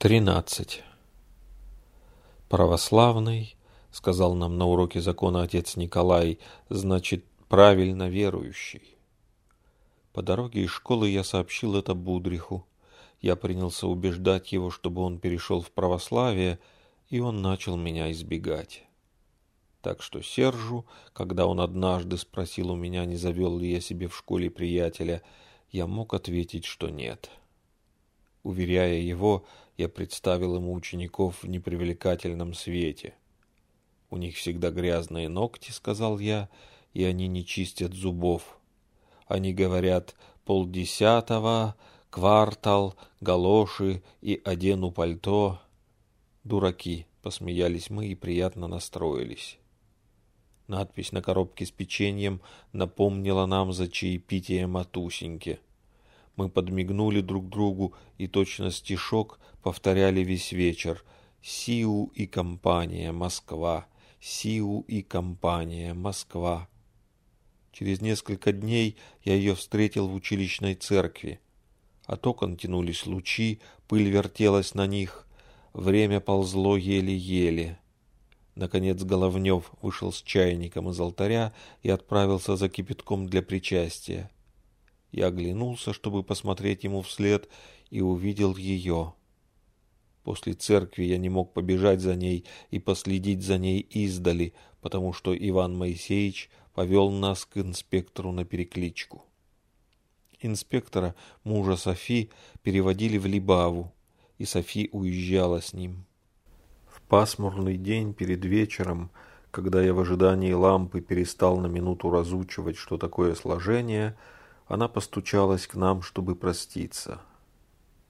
13. Православный, сказал нам на уроке закона отец Николай, значит правильно верующий. По дороге из школы я сообщил это Будриху. Я принялся убеждать его, чтобы он перешел в православие, и он начал меня избегать. Так что Сержу, когда он однажды спросил у меня, не завел ли я себе в школе приятеля, я мог ответить, что нет. Уверяя его, я представил ему учеников в непривлекательном свете. «У них всегда грязные ногти», — сказал я, — «и они не чистят зубов. Они говорят полдесятого, квартал, галоши и одену пальто». «Дураки», — посмеялись мы и приятно настроились. Надпись на коробке с печеньем напомнила нам за чаепитием о Тусеньке. Мы подмигнули друг другу и точно стишок повторяли весь вечер. «Сиу и компания, Москва! Сиу и компания, Москва!» Через несколько дней я ее встретил в училищной церкви. От окон тянулись лучи, пыль вертелась на них. Время ползло еле-еле. Наконец Головнев вышел с чайником из алтаря и отправился за кипятком для причастия. Я оглянулся, чтобы посмотреть ему вслед, и увидел ее. После церкви я не мог побежать за ней и последить за ней издали, потому что Иван Моисеевич повел нас к инспектору на перекличку. Инспектора, мужа Софи, переводили в Либаву, и Софи уезжала с ним. В пасмурный день перед вечером, когда я в ожидании лампы перестал на минуту разучивать, что такое сложение, — она постучалась к нам, чтобы проститься.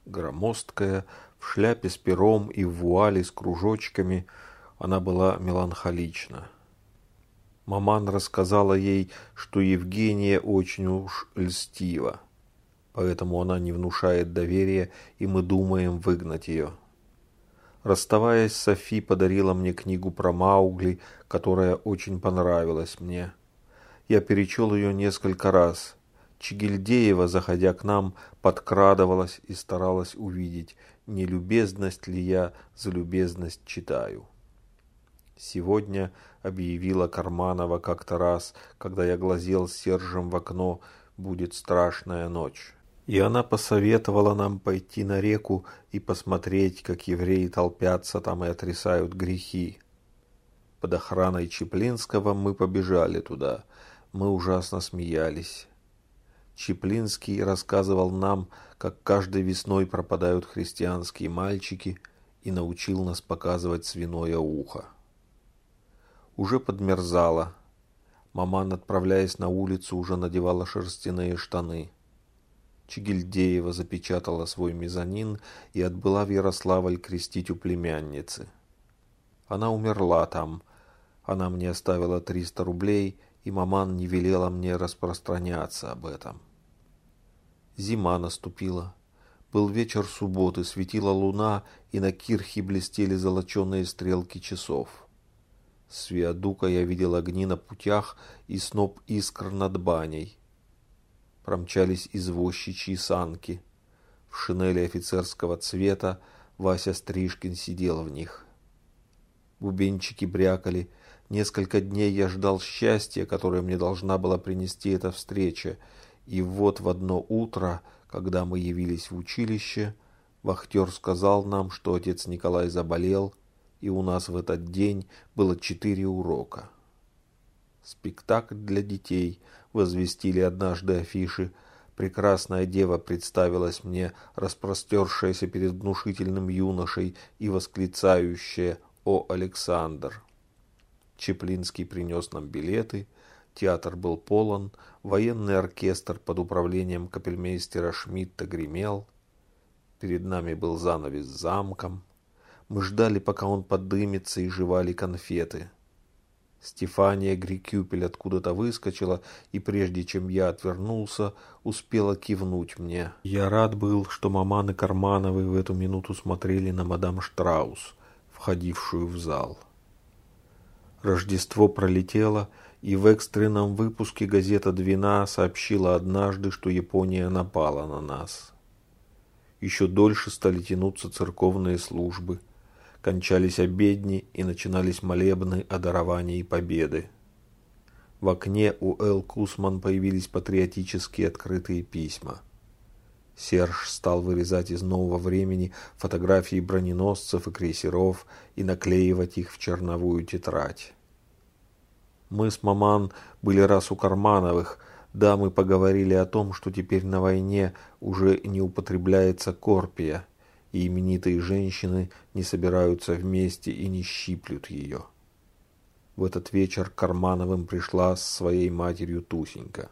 Громоздкая, в шляпе с пером и в вуале с кружочками, она была меланхолична. Маман рассказала ей, что Евгения очень уж льстива, поэтому она не внушает доверия, и мы думаем выгнать ее. Расставаясь, Софи подарила мне книгу про Маугли, которая очень понравилась мне. Я перечел ее несколько раз – Чигильдеева, заходя к нам, подкрадывалась и старалась увидеть, не любезность ли я за любезность читаю. Сегодня объявила Карманова как-то раз, когда я глазел с Сержем в окно, будет страшная ночь. И она посоветовала нам пойти на реку и посмотреть, как евреи толпятся там и отрисают грехи. Под охраной Чеплинского мы побежали туда. Мы ужасно смеялись. Чеплинский рассказывал нам, как каждой весной пропадают христианские мальчики и научил нас показывать свиное ухо. Уже подмерзало. Маман, отправляясь на улицу, уже надевала шерстяные штаны. Чигильдеева запечатала свой мезонин и отбыла в Ярославль крестить у племянницы. Она умерла там. Она мне оставила триста рублей, и маман не велела мне распространяться об этом. Зима наступила. Был вечер субботы, светила луна, и на кирхе блестели золоченые стрелки часов. С виадука я видел огни на путях и сноп искр над баней. Промчались извозчичьи санки. В шинели офицерского цвета Вася Стрижкин сидел в них. Бубенчики брякали. Несколько дней я ждал счастья, которое мне должна была принести эта встреча, и вот в одно утро, когда мы явились в училище, вахтер сказал нам, что отец Николай заболел, и у нас в этот день было четыре урока. Спектакль для детей возвестили однажды афиши. Прекрасная дева представилась мне, распростершаяся перед внушительным юношей и восклицающая «О, Александр!». Чеплинский принес нам билеты – Театр был полон, военный оркестр под управлением капельмейстера Шмидта гремел. Перед нами был занавес с замком. Мы ждали, пока он подымется, и жевали конфеты. Стефания Грикюпель откуда-то выскочила, и прежде чем я отвернулся, успела кивнуть мне. Я рад был, что Маман и Кармановы в эту минуту смотрели на мадам Штраус, входившую в зал. Рождество пролетело, и в экстренном выпуске газета «Двина» сообщила однажды, что Япония напала на нас. Еще дольше стали тянуться церковные службы. Кончались обедни и начинались молебны о даровании победы. В окне у Эл Кусман появились патриотические открытые письма. Серж стал вырезать из нового времени фотографии броненосцев и крейсеров и наклеивать их в черновую тетрадь. Мы с маман были раз у Кармановых, да, мы поговорили о том, что теперь на войне уже не употребляется корпия, и именитые женщины не собираются вместе и не щиплют ее. В этот вечер Кармановым пришла с своей матерью Тусенька.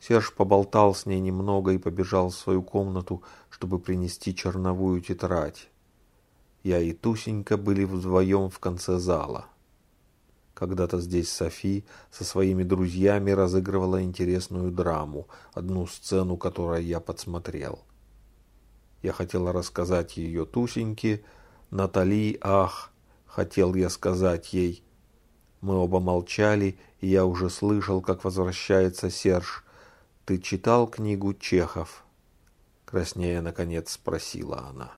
Серж поболтал с ней немного и побежал в свою комнату, чтобы принести черновую тетрадь. Я и Тусенька были вдвоем в конце зала. Когда-то здесь Софи со своими друзьями разыгрывала интересную драму, одну сцену, которую я подсмотрел. Я хотела рассказать ее Тусеньке, Натали, ах, хотел я сказать ей, мы оба молчали, и я уже слышал, как возвращается Серж. «Ты читал книгу Чехов?» Краснея, наконец, спросила она.